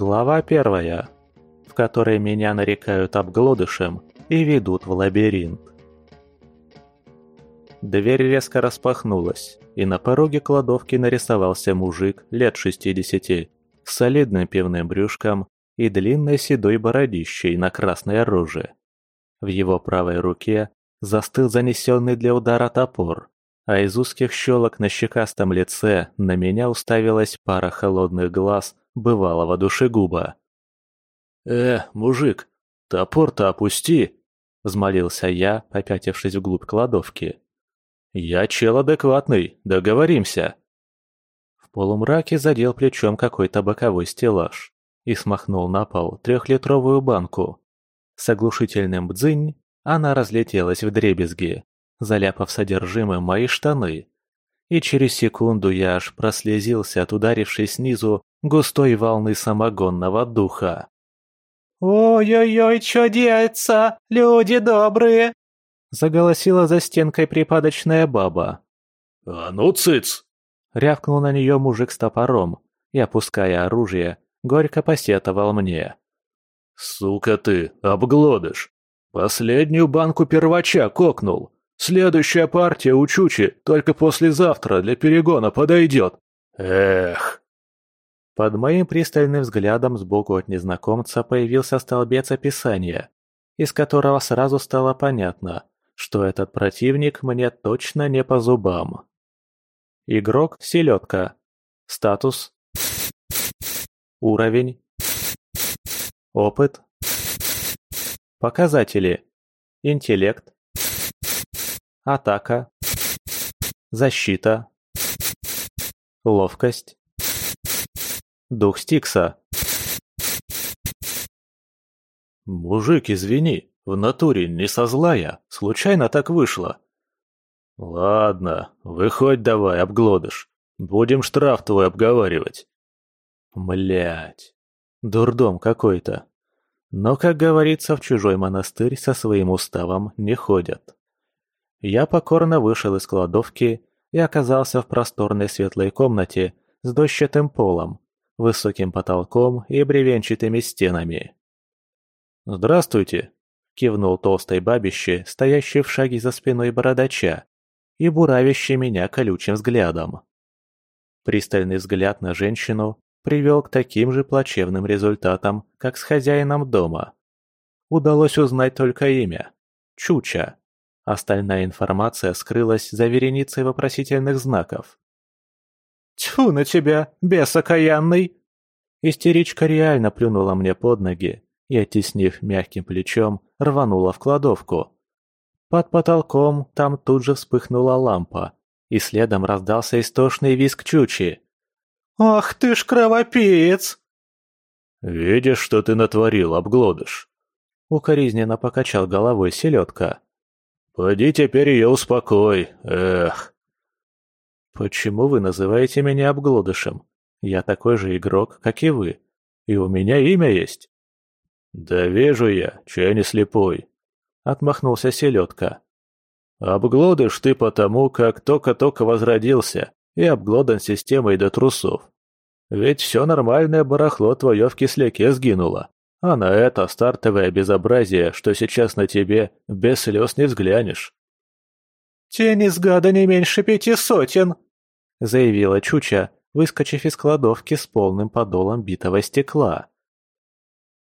Глава первая, в которой меня нарекают обглодышем и ведут в лабиринт. Дверь резко распахнулась, и на пороге кладовки нарисовался мужик лет 60 с солидным пивным брюшком и длинной седой бородищей на красной оружие. В его правой руке застыл занесенный для удара топор, а из узких щелок на щекастом лице на меня уставилась пара холодных глаз бывалого душегуба. «Э, мужик, топор-то опусти!» – взмолился я, попятившись вглубь кладовки. «Я чел адекватный, договоримся!» В полумраке задел плечом какой-то боковой стеллаж и смахнул на пол трехлитровую банку. С оглушительным бдзынь она разлетелась в дребезги, заляпав содержимым мои штаны. И через секунду я аж прослезился от ударившей снизу густой волны самогонного духа. «Ой-ой-ой, что деется, люди добрые!» Заголосила за стенкой припадочная баба. «А ну, цыц!» Рявкнул на нее мужик с топором и, опуская оружие, горько посетовал мне. «Сука ты, обглодыш! Последнюю банку первача кокнул! Следующая партия у Чучи только послезавтра для перегона подойдет! Эх!» Под моим пристальным взглядом сбоку от незнакомца появился столбец описания, из которого сразу стало понятно, что этот противник мне точно не по зубам. Игрок – селедка. Статус – уровень. Опыт. Показатели. Интеллект. Атака. Защита. Ловкость. Дух Стикса. «Мужик, извини, в натуре не со злая, случайно так вышло». «Ладно, выходь давай, обглодыш. Будем штраф твой обговаривать». Млять, дурдом какой-то. Но, как говорится, в чужой монастырь со своим уставом не ходят. Я покорно вышел из кладовки и оказался в просторной светлой комнате с дощатым полом, высоким потолком и бревенчатыми стенами. «Здравствуйте!» – кивнул толстой бабище, стоящей в шаге за спиной бородача и буравящий меня колючим взглядом. Пристальный взгляд на женщину привел к таким же плачевным результатам, как с хозяином дома. Удалось узнать только имя – Чуча. Остальная информация скрылась за вереницей вопросительных знаков. «Тьфу на тебя, бес окаянный!» Истеричка реально плюнула мне под ноги и, оттеснив мягким плечом, рванула в кладовку. Под потолком там тут же вспыхнула лампа, и следом раздался истошный визг Чучи. «Ах ты ж кровопиец!» «Видишь, что ты натворил, обглодыш?» Укоризненно покачал головой селедка. «Поди теперь ее успокой, эх!» «Почему вы называете меня обглодышем? Я такой же игрок, как и вы. И у меня имя есть». «Да вижу я, чай не слепой», — отмахнулся селедка. «Обглодыш ты потому, как только-только возродился и обглодан системой до трусов. Ведь все нормальное барахло твое в кисляке сгинуло, а на это стартовое безобразие, что сейчас на тебе, без слез не взглянешь». «Тени с гада не меньше пяти сотен», — заявила Чуча, выскочив из кладовки с полным подолом битого стекла.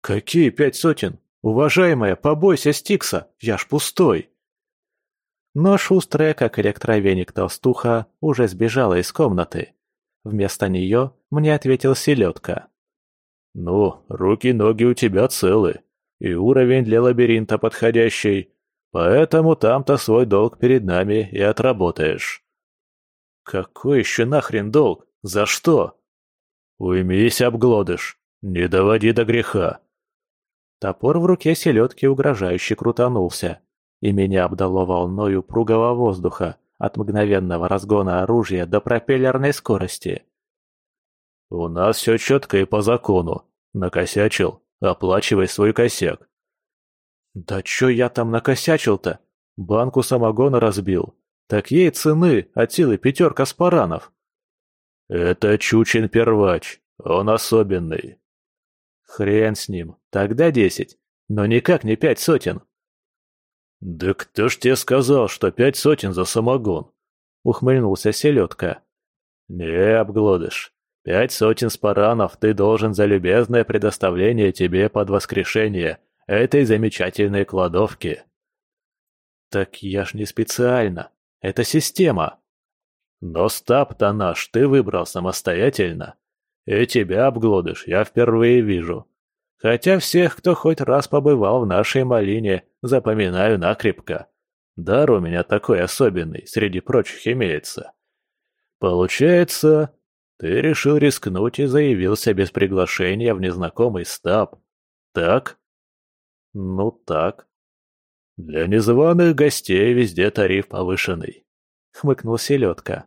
«Какие пять сотен? Уважаемая, побойся Стикса, я ж пустой!» Но шустрая, как электровеник толстуха, уже сбежала из комнаты. Вместо нее мне ответил селедка. «Ну, руки-ноги у тебя целы, и уровень для лабиринта подходящий, поэтому там-то свой долг перед нами и отработаешь». «Какой еще нахрен долг? За что?» «Уймись, обглодыш, не доводи до греха. Топор в руке селедки угрожающе крутанулся, и меня обдало волной упругого воздуха от мгновенного разгона оружия до пропеллерной скорости. «У нас все четко и по закону. Накосячил, оплачивай свой косяк». «Да чё я там накосячил-то? Банку самогона разбил. Так ей цены от силы пятерка спаранов». «Это Чучин первач, он особенный. Хрен с ним, тогда десять, но никак не пять сотен. «Да кто ж тебе сказал, что пять сотен за самогон?» — ухмыльнулся селедка. «Не, обглодыш, пять сотен спаранов ты должен за любезное предоставление тебе под воскрешение этой замечательной кладовки». «Так я ж не специально, это система». «Но стаб-то наш ты выбрал самостоятельно. И тебя, обглодыш, я впервые вижу. Хотя всех, кто хоть раз побывал в нашей малине, запоминаю накрепко. Дар у меня такой особенный, среди прочих имеется. Получается, ты решил рискнуть и заявился без приглашения в незнакомый стаб. Так? Ну так. Для незваных гостей везде тариф повышенный. Хмыкнул селедка.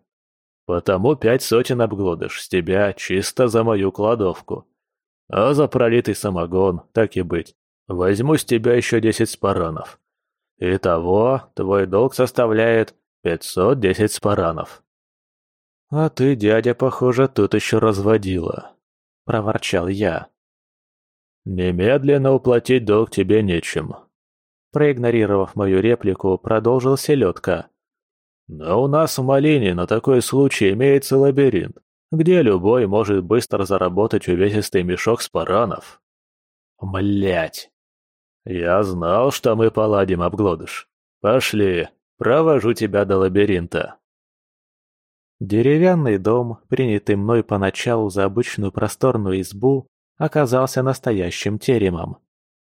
Потому пять сотен обглодыш с тебя чисто за мою кладовку. А за пролитый самогон, так и быть, возьму с тебя еще десять спаранов. Итого, твой долг составляет пятьсот десять спаранов. «А ты, дядя, похоже, тут еще разводила», — проворчал я. «Немедленно уплатить долг тебе нечем», — проигнорировав мою реплику, продолжил селедка. «Но у нас в Малине на такой случай имеется лабиринт, где любой может быстро заработать увесистый мешок спаранов. Млять. Я знал, что мы поладим, обглодыш. Пошли, провожу тебя до лабиринта. Деревянный дом, принятый мной поначалу за обычную просторную избу, оказался настоящим теремом.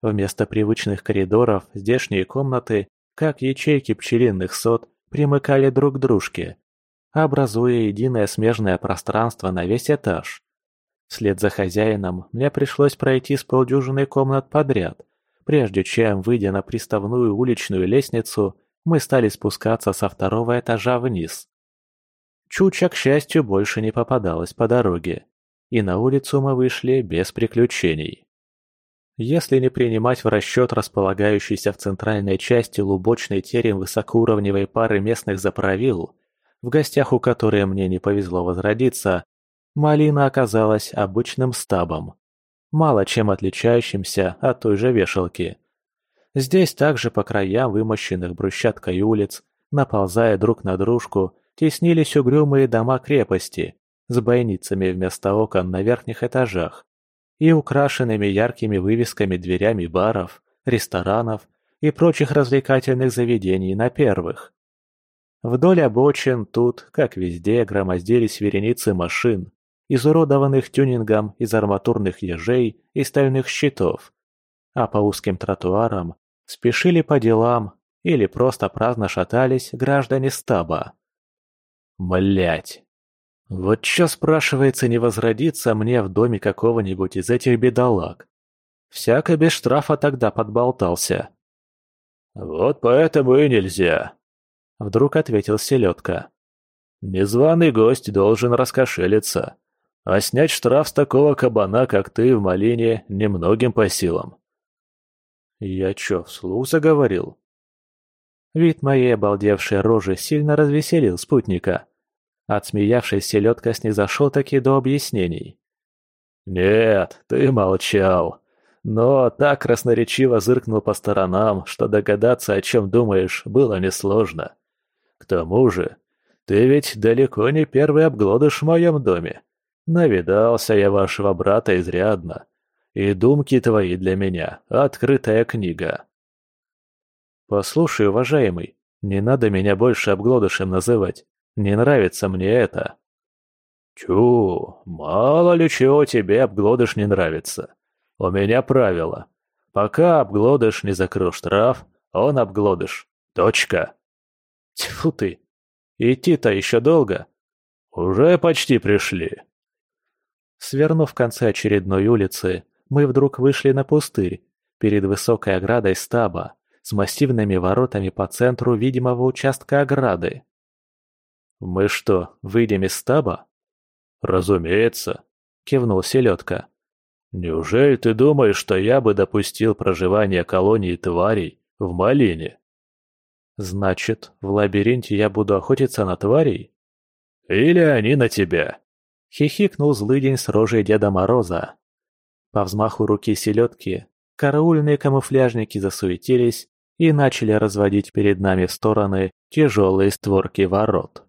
Вместо привычных коридоров здешние комнаты, как ячейки пчелиных сот, примыкали друг к дружке, образуя единое смежное пространство на весь этаж. Вслед за хозяином мне пришлось пройти с полдюжины комнат подряд, прежде чем, выйдя на приставную уличную лестницу, мы стали спускаться со второго этажа вниз. Чуча, к счастью, больше не попадалась по дороге, и на улицу мы вышли без приключений. Если не принимать в расчет располагающийся в центральной части лубочный терем высокоуровневой пары местных заправил, в гостях у которой мне не повезло возродиться, малина оказалась обычным стабом, мало чем отличающимся от той же вешалки. Здесь также по краям вымощенных брусчаткой улиц, наползая друг на дружку, теснились угрюмые дома крепости с бойницами вместо окон на верхних этажах и украшенными яркими вывесками дверями баров, ресторанов и прочих развлекательных заведений на первых. Вдоль обочин тут, как везде, громоздились вереницы машин, изуродованных тюнингом из арматурных ежей и стальных щитов, а по узким тротуарам спешили по делам или просто праздно шатались граждане стаба. Млять! Вот чё, спрашивается, не возродиться мне в доме какого-нибудь из этих бедолаг? Всяко без штрафа тогда подболтался. Вот поэтому и нельзя, Вдруг ответил селедка. «Незваный гость должен раскошелиться, а снять штраф с такого кабана, как ты в малине, немногим по силам». «Я чё, вслух заговорил?» Вид моей обалдевшей рожи сильно развеселил спутника. Отсмеявшись, селедка снизошел таки до объяснений. «Нет, ты молчал, но так красноречиво зыркнул по сторонам, что догадаться, о чем думаешь, было несложно. К тому же, ты ведь далеко не первый обглодыш в моем доме. Навидался я вашего брата изрядно. И думки твои для меня — открытая книга. Послушай, уважаемый, не надо меня больше обглодышем называть. Не нравится мне это. Чу, мало ли чего тебе обглодыш не нравится. У меня правило. Пока обглодыш не закрыл штраф, он обглодыш. Точка. Тьфу ты! Идти-то еще долго. Уже почти пришли. Свернув в конце очередной улицы, мы вдруг вышли на пустырь, перед высокой оградой стаба, с массивными воротами по центру видимого участка ограды. «Мы что, выйдем из стаба?» «Разумеется», — кивнул селедка. «Неужели ты думаешь, что я бы допустил проживание колонии тварей в Малине?» Значит, в лабиринте я буду охотиться на тварей? Или они на тебя? Хихикнул злыдень с рожей Деда Мороза. По взмаху руки селедки караульные камуфляжники засуетились и начали разводить перед нами в стороны тяжелые створки ворот.